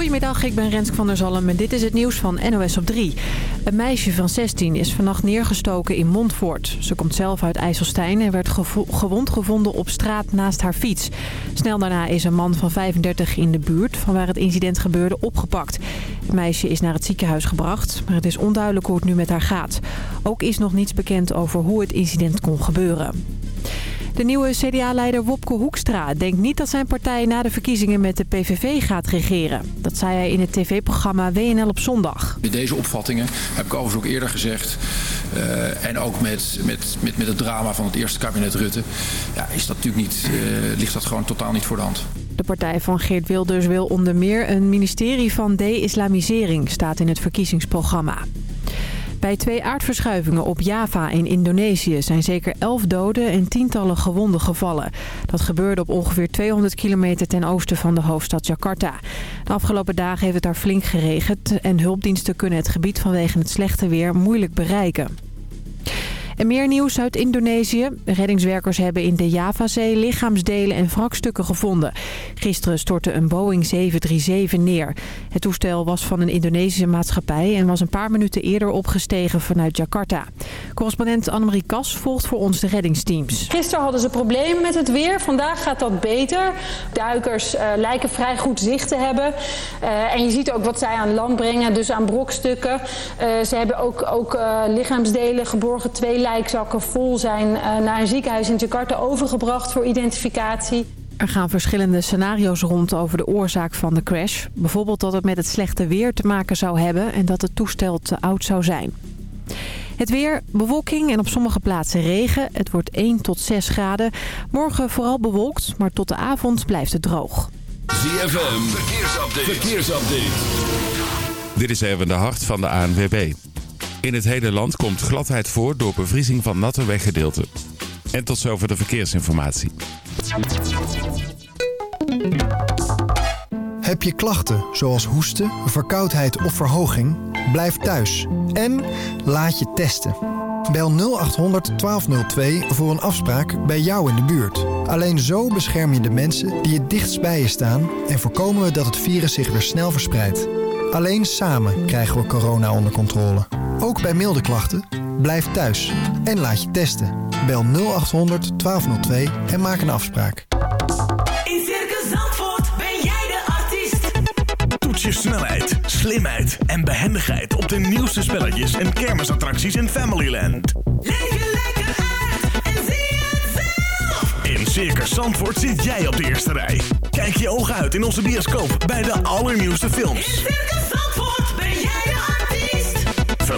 Goedemiddag, ik ben Rensk van der Zalm en dit is het nieuws van NOS op 3. Een meisje van 16 is vannacht neergestoken in Montfort. Ze komt zelf uit IJsselstein en werd gewond gevonden op straat naast haar fiets. Snel daarna is een man van 35 in de buurt van waar het incident gebeurde opgepakt. Het meisje is naar het ziekenhuis gebracht, maar het is onduidelijk hoe het nu met haar gaat. Ook is nog niets bekend over hoe het incident kon gebeuren. De nieuwe CDA-leider Wopke Hoekstra denkt niet dat zijn partij na de verkiezingen met de PVV gaat regeren. Dat zei hij in het tv-programma WNL op zondag. Deze opvattingen heb ik overigens ook eerder gezegd. Uh, en ook met, met, met, met het drama van het eerste kabinet Rutte. Ja, is dat natuurlijk niet, uh, ligt dat gewoon totaal niet voor de hand. De partij van Geert Wilders wil onder meer een ministerie van de-islamisering, staat in het verkiezingsprogramma. Bij twee aardverschuivingen op Java in Indonesië zijn zeker elf doden en tientallen gewonden gevallen. Dat gebeurde op ongeveer 200 kilometer ten oosten van de hoofdstad Jakarta. De afgelopen dagen heeft het daar flink geregend en hulpdiensten kunnen het gebied vanwege het slechte weer moeilijk bereiken. En meer nieuws uit Indonesië. Reddingswerkers hebben in de Javazee lichaamsdelen en wrakstukken gevonden. Gisteren stortte een Boeing 737 neer. Het toestel was van een Indonesische maatschappij... en was een paar minuten eerder opgestegen vanuit Jakarta. Correspondent Annemarie Kas volgt voor ons de reddingsteams. Gisteren hadden ze problemen met het weer. Vandaag gaat dat beter. Duikers uh, lijken vrij goed zicht te hebben. Uh, en je ziet ook wat zij aan land brengen, dus aan brokstukken. Uh, ze hebben ook, ook lichaamsdelen geborgen, twee lijkzakken vol zijn uh, naar een ziekenhuis in Jakarta overgebracht voor identificatie. Er gaan verschillende scenario's rond over de oorzaak van de crash. Bijvoorbeeld dat het met het slechte weer te maken zou hebben en dat het toestel te oud zou zijn. Het weer, bewolking en op sommige plaatsen regen. Het wordt 1 tot 6 graden. Morgen vooral bewolkt, maar tot de avond blijft het droog. ZFM, verkeersupdate. verkeersupdate. Dit is even de hart van de ANWB. In het hele land komt gladheid voor door bevriezing van natte weggedeelten. En tot zover de verkeersinformatie. Heb je klachten zoals hoesten, verkoudheid of verhoging? Blijf thuis en laat je testen. Bel 0800 1202 voor een afspraak bij jou in de buurt. Alleen zo bescherm je de mensen die het dichtst bij je staan... en voorkomen we dat het virus zich weer snel verspreidt. Alleen samen krijgen we corona onder controle. Ook bij milde klachten, blijf thuis en laat je testen. Bel 0800 1202 en maak een afspraak. In Circus Zandvoort ben jij de artiest. Toets je snelheid, slimheid en behendigheid op de nieuwste spelletjes en kermisattracties in Familyland. Leef je lekker uit en zie het zelf. In Circus Zandvoort zit jij op de eerste rij. Kijk je ogen uit in onze bioscoop bij de allernieuwste films. In Circus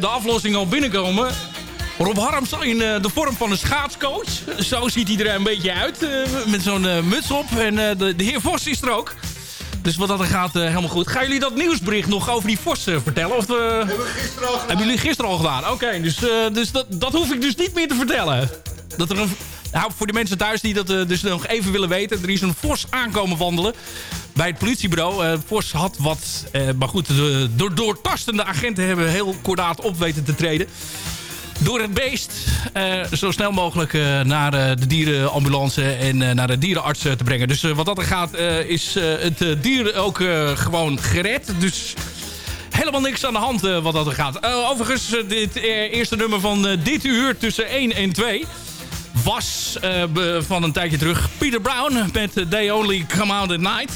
De aflossing al binnenkomen. Rob Harms in eh, de vorm van een schaatscoach. Zo ziet hij er een beetje uit. eh, met zo'n eh, muts op. En eh, de, de heer Vos is er ook. Dus wat dat er gaat, eh, helemaal goed. Gaan jullie dat nieuwsbericht nog over die Vos eh, vertellen? Of, hebben we gisteren al gedaan. Hebben jullie gisteren al gedaan? Oké, dus, eh, dus dat, dat hoef ik dus niet meer te vertellen. Dat er een, nou, voor de mensen thuis die dat eh, dus nog even willen weten. Er is een Vos aankomen wandelen bij het politiebureau. Eh Vos had wat, eh, maar goed, de, door, doortastende agenten hebben heel kordaat op weten te treden. Door het beest eh, zo snel mogelijk naar de dierenambulance en naar de dierenarts te brengen. Dus wat dat er gaat, is het dier ook gewoon gered. Dus helemaal niks aan de hand wat dat er gaat. Overigens, dit eerste nummer van dit uur tussen 1 en 2 was van een tijdje terug Peter Brown met They Only Come Out at Night.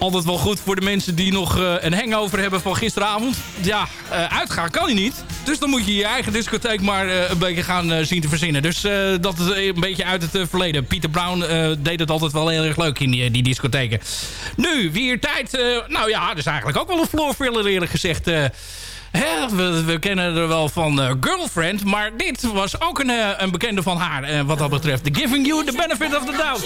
Altijd wel goed voor de mensen die nog eh, een hangover hebben van gisteravond. Ja, eh, uitgaan kan je niet. Dus dan moet je je eigen discotheek maar eh, een beetje gaan zien te verzinnen. Dus dat is een beetje uit het verleden. Pieter Brown deed het altijd wel heel erg leuk in die, die discotheken. Nu, weer tijd. nou ja, dat is eigenlijk ook wel een floorfiller eerlijk gezegd. we, we kennen er wel van Girlfriend. Maar dit was ook een, een bekende van haar. wat dat betreft. The Giving You the Benefit of the Doubt.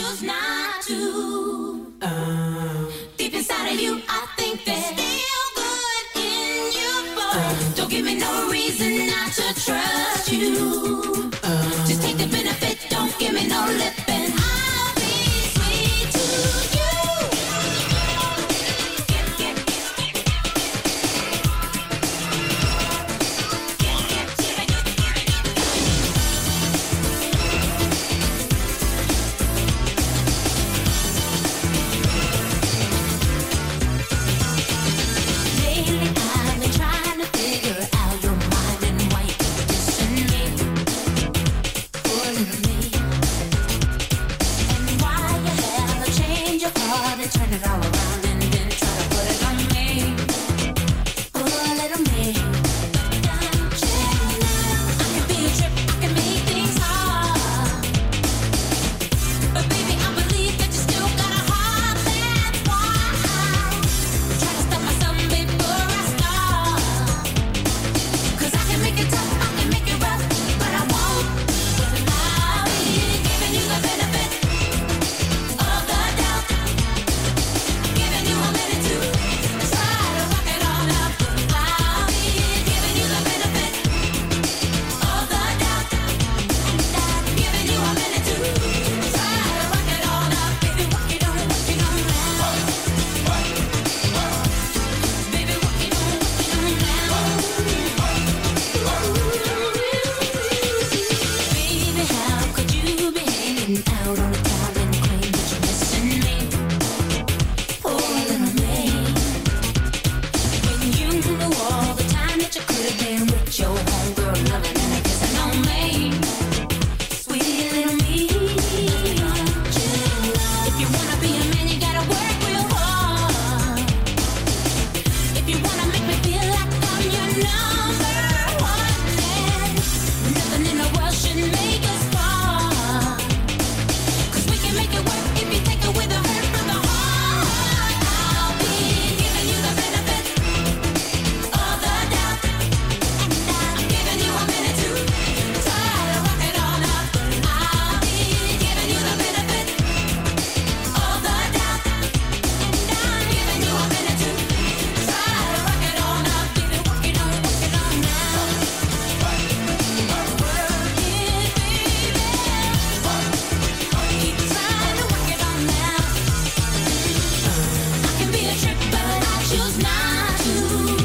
Inside of you, I think there's still good in you, boy. Don't give me no reason not to trust you. Not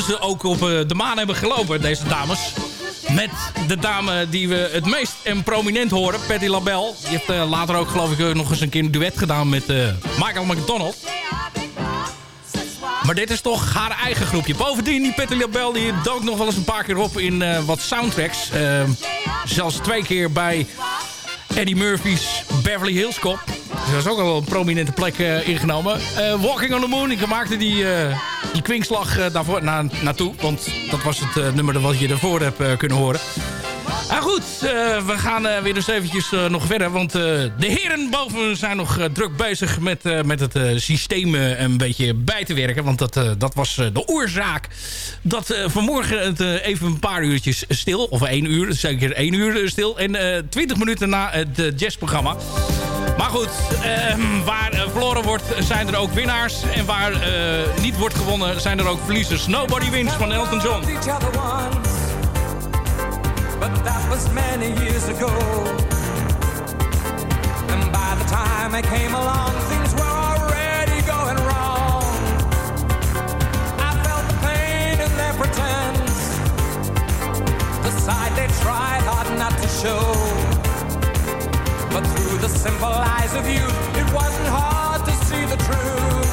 zouden ze ook op eh, de maan hebben gelopen, deze dames. Met de dame die we het meest en prominent horen, Patti LaBelle. Die heeft eh, later ook geloof ik eh, nog eens een keer een duet gedaan met Michael McDonald. Maar dit is toch haar eigen groepje. Bovendien, die Patti LaBelle die dook nog wel eens een paar keer op in wat soundtracks. Zelfs twee keer bij Eddie Murphy's Beverly Hills Cop. Dus dat is ook al een prominente plek eh, ingenomen. Eh, Walking on the Moon, ik maakte die, eh, die kwinkslag daarvoor na, naartoe. Want dat was het nummer wat je ervoor hebt kunnen horen. Ah goed, we gaan weer eens eventjes nog verder. Want de heren boven zijn nog druk bezig met, met het systeem een beetje bij te werken. Want dat, dat was de oorzaak dat vanmorgen het even een paar uurtjes stil... of één uur, zeker één uur stil. En twintig minuten na het jazzprogramma. Maar goed, ehm, waar eh, verloren wordt zijn er ook winnaars. En waar eh, niet wordt gewonnen zijn er ook verliezers. Nobody wins van Elton John. but that was many years ago. And by the time I came along, things were already going wrong. I felt the pain in their pretense, the side they tried hard not to show. But through the simple eyes of youth, it wasn't hard to see the truth.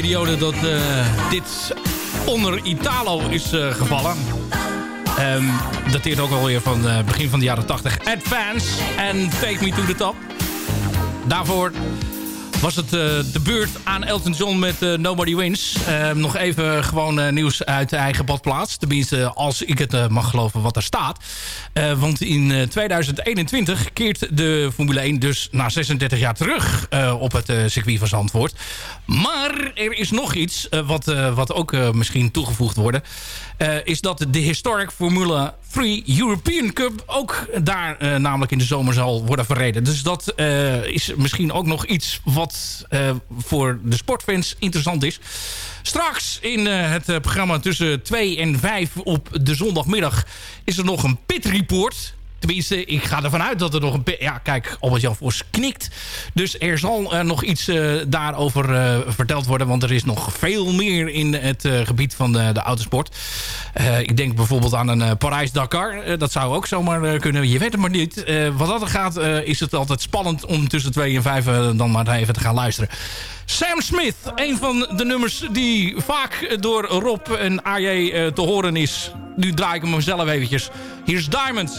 Periode dat eh, dit onder Italo is eh, gevallen. Ehm dateert ook alweer van eh, begin van de jaren 80. Advance en Take Me To The Top. Daarvoor was het de beurt aan Elton John met Nobody Wins. Eh, nog even gewoon nieuws uit de eigen badplaats. Tenminste, als ik het mag geloven wat er staat. Eh, want in eh, 2021 keert de Formule 1 dus na 36 jaar terug eh, op het eh, circuit van Zandvoort. Maar er is nog iets eh, wat, eh, wat ook eh, misschien toegevoegd wordt. Eh, is dat de Historic Formula 3 European Cup ook daar eh, namelijk in de zomer zal worden verreden. Dus dat eh, is misschien ook nog iets wat eh, voor de sportfans interessant is. Straks in het programma tussen 2 en 5 op de zondagmiddag is er nog een pit report. Tenminste, ik ga ervan uit dat er nog een... Ja, kijk, Albert-Jan Vos knikt. Dus er zal eh, nog iets eh, daarover eh, verteld worden. Want er is nog veel meer in het gebied van de, de autosport. Ik denk bijvoorbeeld aan een Parijs-Dakar. Dat zou ook zomaar kunnen. Je weet het maar niet. Wat dat er gaat, is het altijd spannend om tussen 2 en 5 eh, dan maar even te gaan luisteren. Sam Smith, een van de nummers die vaak door Rob en AJ te horen is. Nu draai ik hem zelf eventjes. Hier is Diamonds.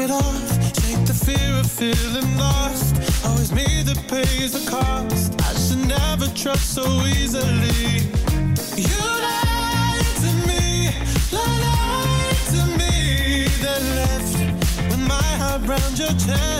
It off, shake the fear of feeling lost. Always me that pays the cost. I should never trust so easily. You lied to me, lied to me. Then left with my heart round your chest.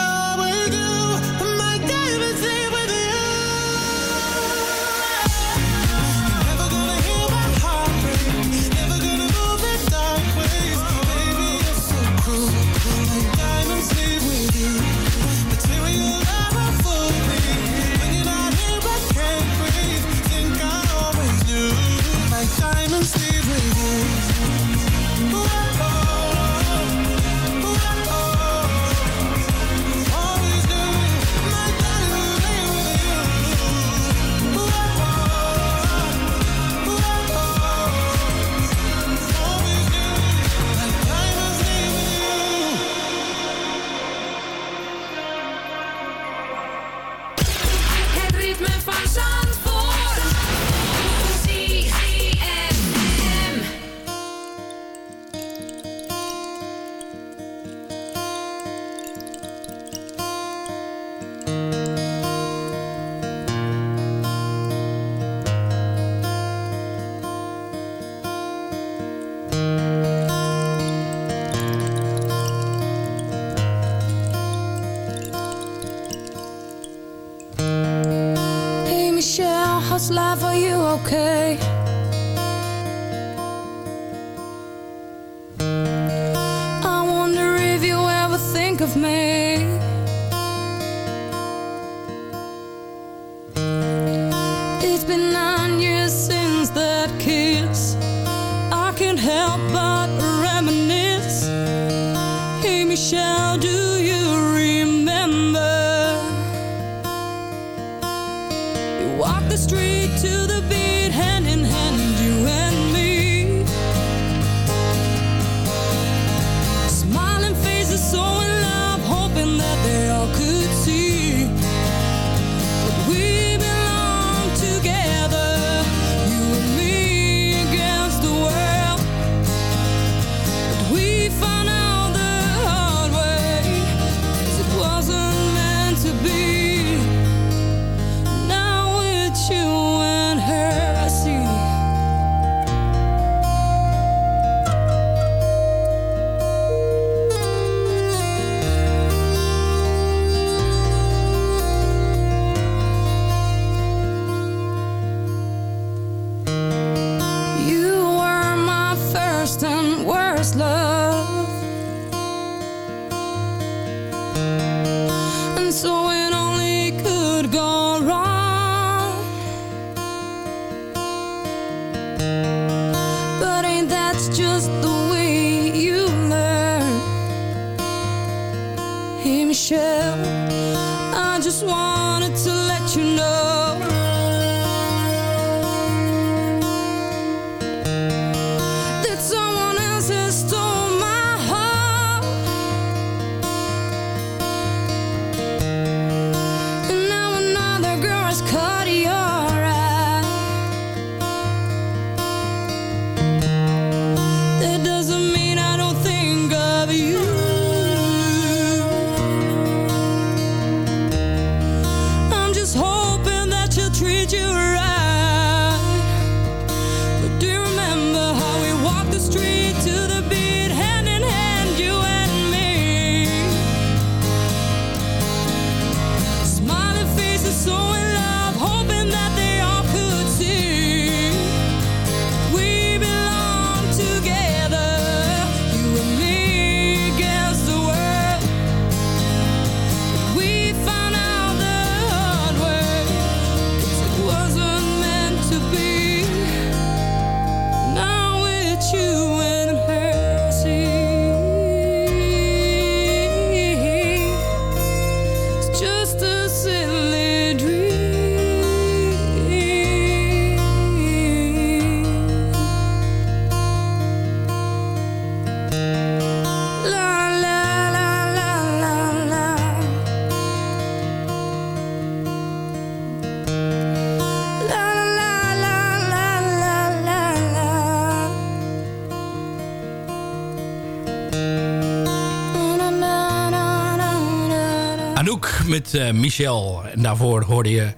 Eh, Michel. En daarvoor hoorde je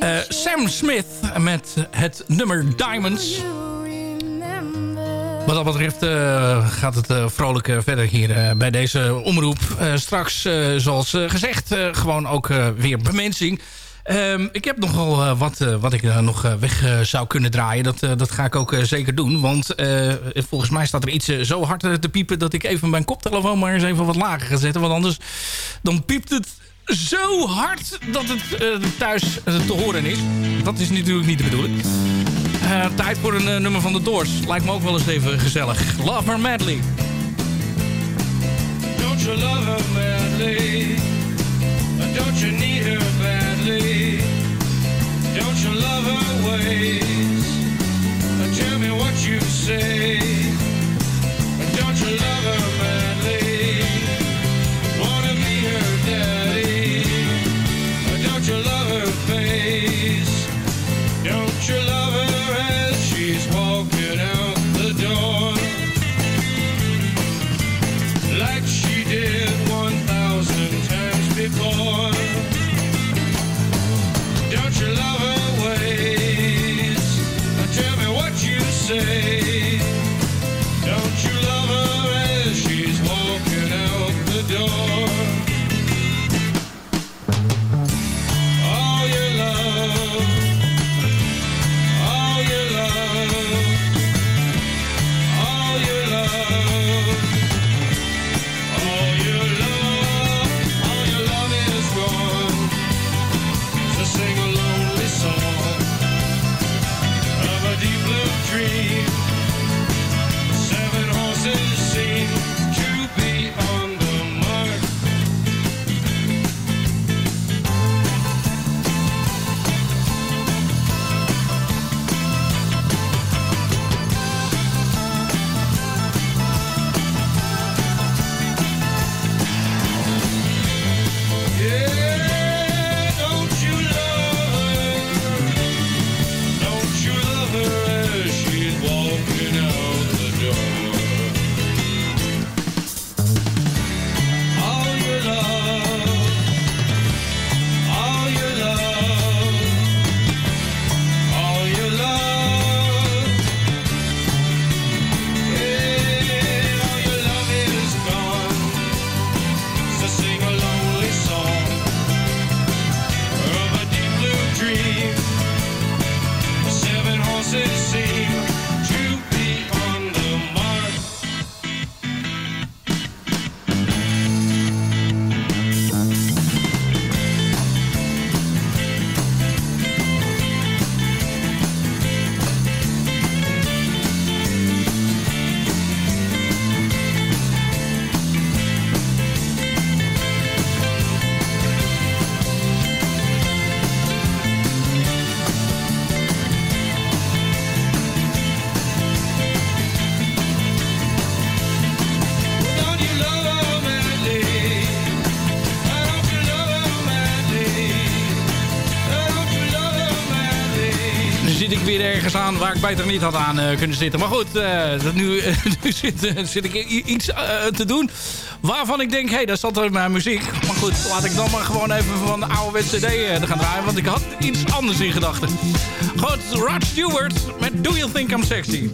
eh, Sam Smith met het nummer Diamonds. Wat dat betreft uh, gaat het vrolijk verder hier bij deze omroep. straks, zoals gezegd, gewoon ook weer bemensing. Ehm, ik heb nogal wat, wat ik nog weg zou kunnen draaien. Dat, dat ga ik ook zeker doen. Want volgens mij staat er iets zo hard te piepen... dat ik even mijn koptelefoon maar eens even wat lager ga zetten. Want anders dan piept het zo hard dat het uh, thuis eh, te horen is. Dat is natuurlijk niet de bedoeling. Uh, tijd voor een nummer van de Doors. Lijkt me ook wel eens even gezellig. Love her madly. Don't you love her madly? Don't you need her badly? Don't you love her ways? Tell me what you say. Don't you love her door. Aan waar ik beter niet had aan eh, kunnen zitten. Maar goed, eh, dat nu, nu zit, eh, zit ik iets eh, te doen waarvan ik denk, hé, hey, dat zat er mijn muziek. Maar goed, laat ik dan maar gewoon even van de oude CD eh, gaan draaien, want ik had iets anders in gedachten. Goed, Rod Stewart met Do You Think I'm Sexy?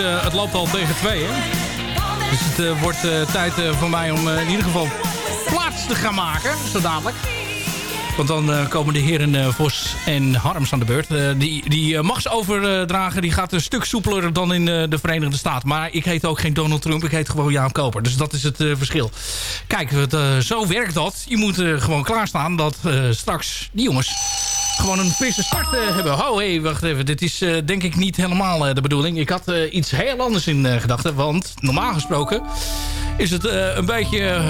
Eh, het loopt al tegen twee, hè? Dus het eh, wordt eh, tijd voor mij om in ieder geval plaats te gaan maken, zo dadelijk. Want dan komen de heren Vos en Harms aan de beurt. Die die machtsoverdragen die gaat een stuk soepeler dan in de Verenigde Staten. Maar ik heet ook geen Donald Trump, ik heet gewoon Jaap Koper. Dus dat is het verschil. Kijk, zo werkt dat. Je moet gewoon klaarstaan dat straks die jongens gewoon een frisse start eh, hebben. Oh, hé, hey, wacht even. Dit is eh, denk ik niet helemaal eh, de bedoeling. Ik had iets heel anders in gedachten. Want normaal gesproken is het een beetje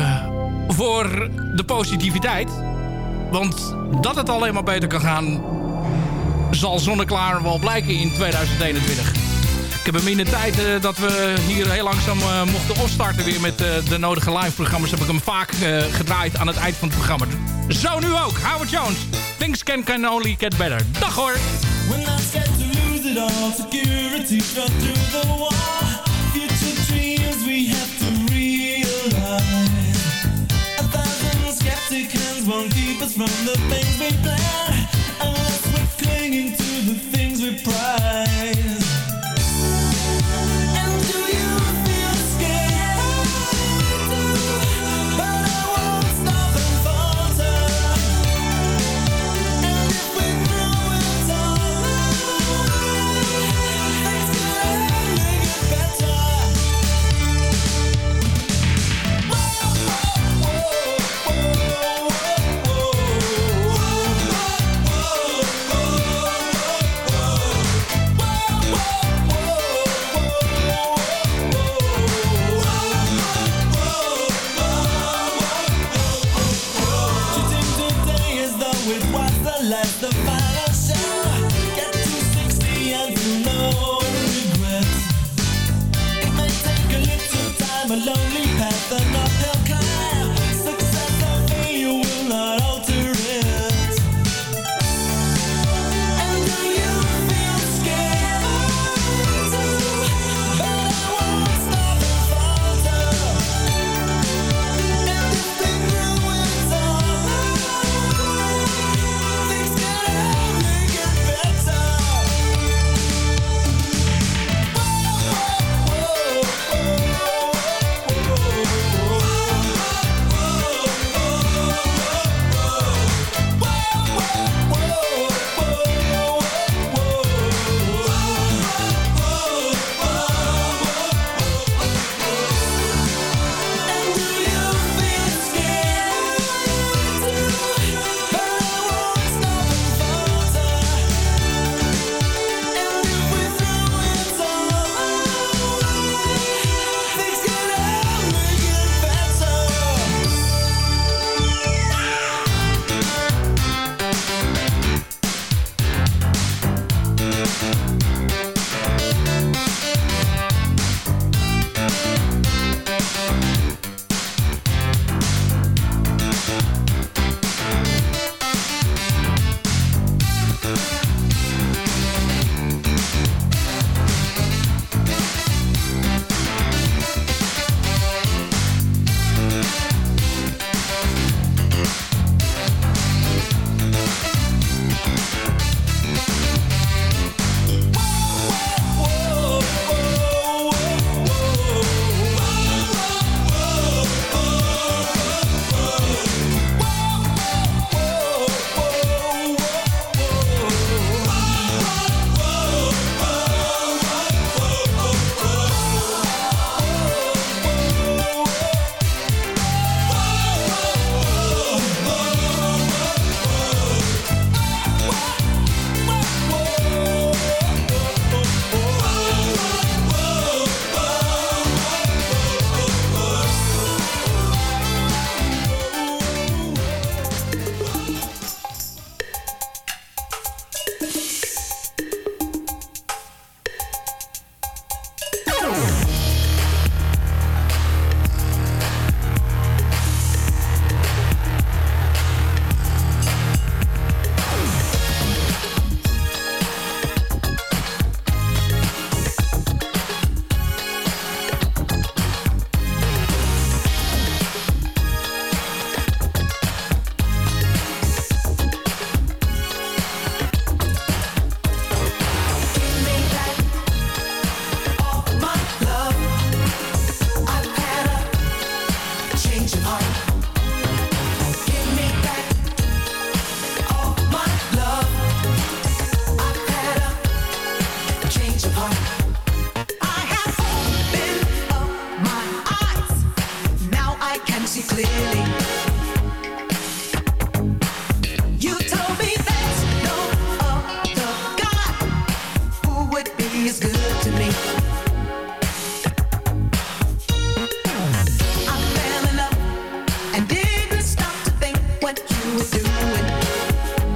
voor de positiviteit. Want dat het alleen maar beter kan gaan... zal zonneklaar wel blijken in 2021. Ik heb hem in de tijd eh, dat we hier heel langzaam eh, mochten opstarten... weer met eh, de nodige live-programma's... heb ik hem vaak gedraaid aan het eind van het programma. Zo nu ook. Howard Jones. Things can, can only get better. Dag hoor. We're not scared to lose it all. Security shut through the wall. Future dreams we have to realize. A thousand skeptic hands won't keep us from the things we plan. Unless we're clinging to the things we prize. alone